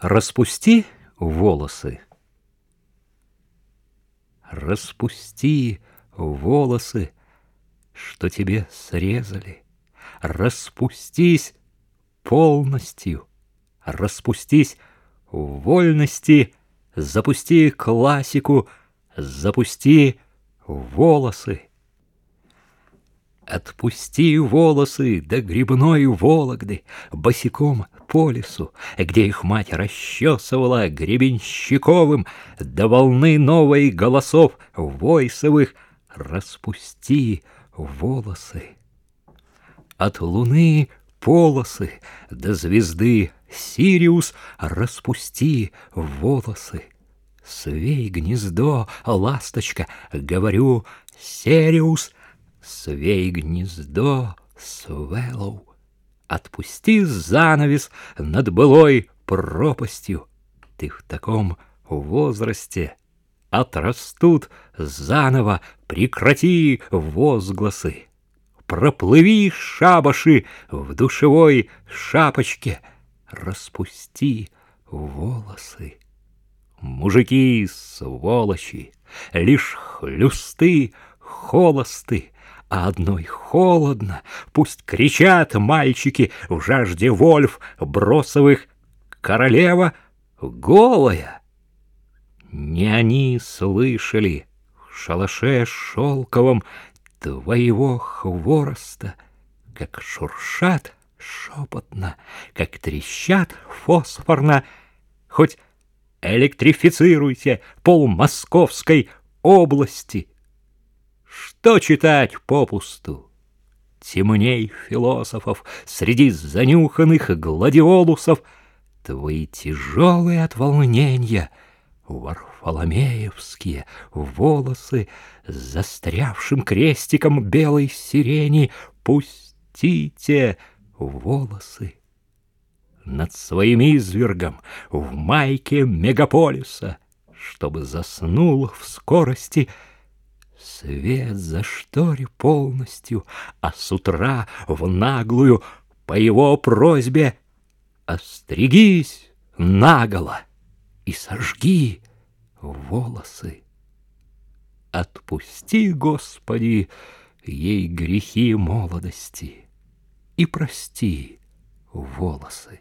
Распусти волосы. Распусти волосы, что тебе срезали. Распустись полностью, распустись вольности, запусти классику, запусти волосы. Отпусти волосы до грибной Вологды, Босиком по лесу, Где их мать расчесывала гребенщиковым До волны новой голосов войсовых Распусти волосы. От луны полосы до звезды Сириус распусти волосы. Свей гнездо, ласточка, говорю, Сириус — Свей гнездо, Свеллоу, Отпусти занавес над былой пропастью. Ты в таком возрасте отрастут заново, прекрати возгласы. Проплыви шабаши в душевой шапочке, распусти волосы. Мужики, сволочи, лишь хлюсты, холосты, а одной холодно. Пусть кричат мальчики в жажде вольф бросовых. Королева голая. Не они слышали в шалаше шелковом твоего хвороста, как шуршат шепотно, как трещат фосфорно, хоть электрифицируйте пол Московской области, что читать попусту? Темней философов Среди занюханных гладиолусов Твои тяжелые от волнения Варфоломеевские волосы застрявшим крестиком белой сирени Пустите волосы над своим извергом в майке мегаполиса, чтобы заснул в скорости — Свет за штори полностью, а с утра в наглую по его просьбе Остригись наголо и сожги волосы. Отпусти, Господи, ей грехи молодости и прости волосы.